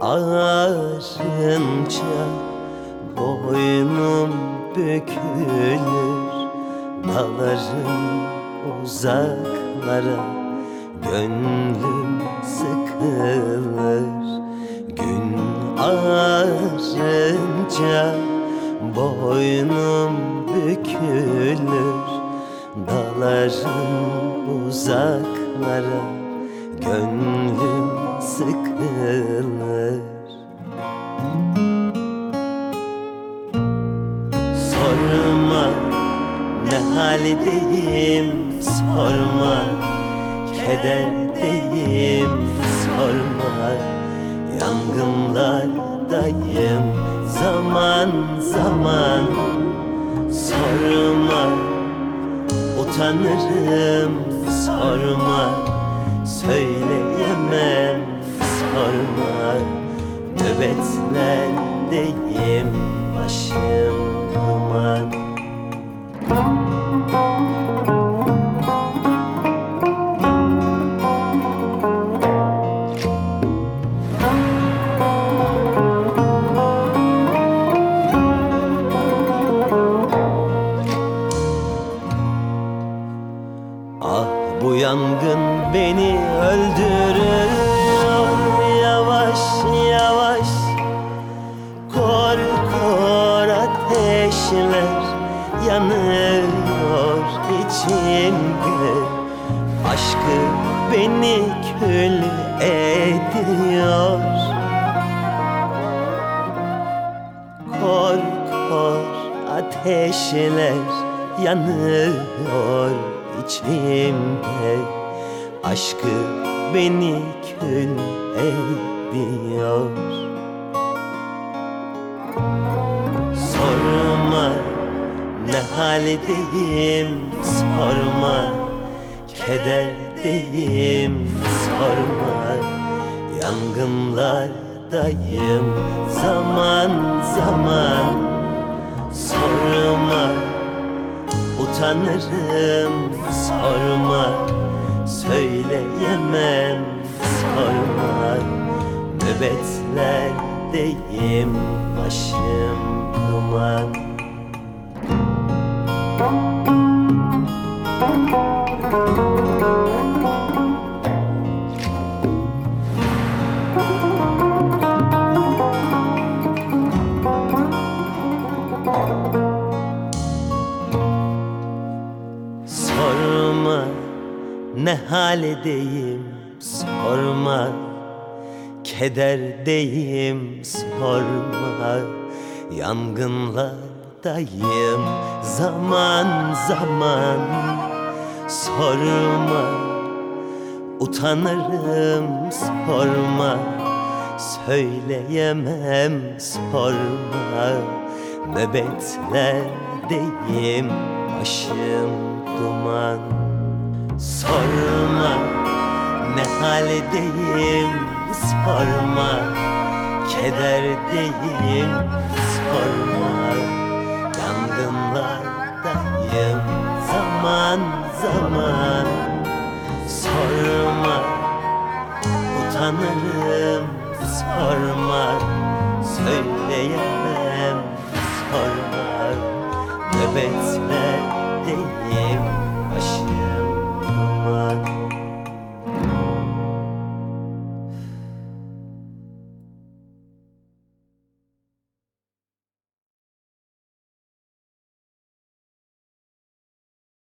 ağarınca Boynum bükülür. Dalarım uzaklara Gönlüm sıkılır. Gün ağarınca Boynum bükülür. Dalarım uzaklara Gönlüm sıkılır. Sorma ne haldeyim? Sorma Kederdeyim sorma Yangınlardayım. Zaman zaman. Sorma utanırım. Sorma Söyleyemem sorma Nöbetlerdeyim başım duman bu yangın beni öldürüyor. Yavaş yavaş. Kor kor ateşler yanıyor içimde. Aşkı beni kül ediyor. Kor kor ateşler yanıyor içimde. Aşkı beni kül ediyor. Sorma ne haldeyim? Sorma Kederdeyim? Sorma Yangınlardayım. Zaman zaman utanırım sorma Söyleyemem sorma Nöbetlerdeyim başım duman. Sorma ne haldeyim? Sorma. Kederdeyim? Sorma. Yangınlardayım. Zaman zaman. Sorma. Utanırım. Sorma. Söyleyemem. Sorma. Nöbetlerdeyim başım duman Sorma. Ne haldeyim? Sorma. Kederdeyim? Sorma. Yangınlardayım. Zaman zaman. Sorma. Utanırım. Sorma. Söyleyemem. Sorma. Nöbetlerdeyim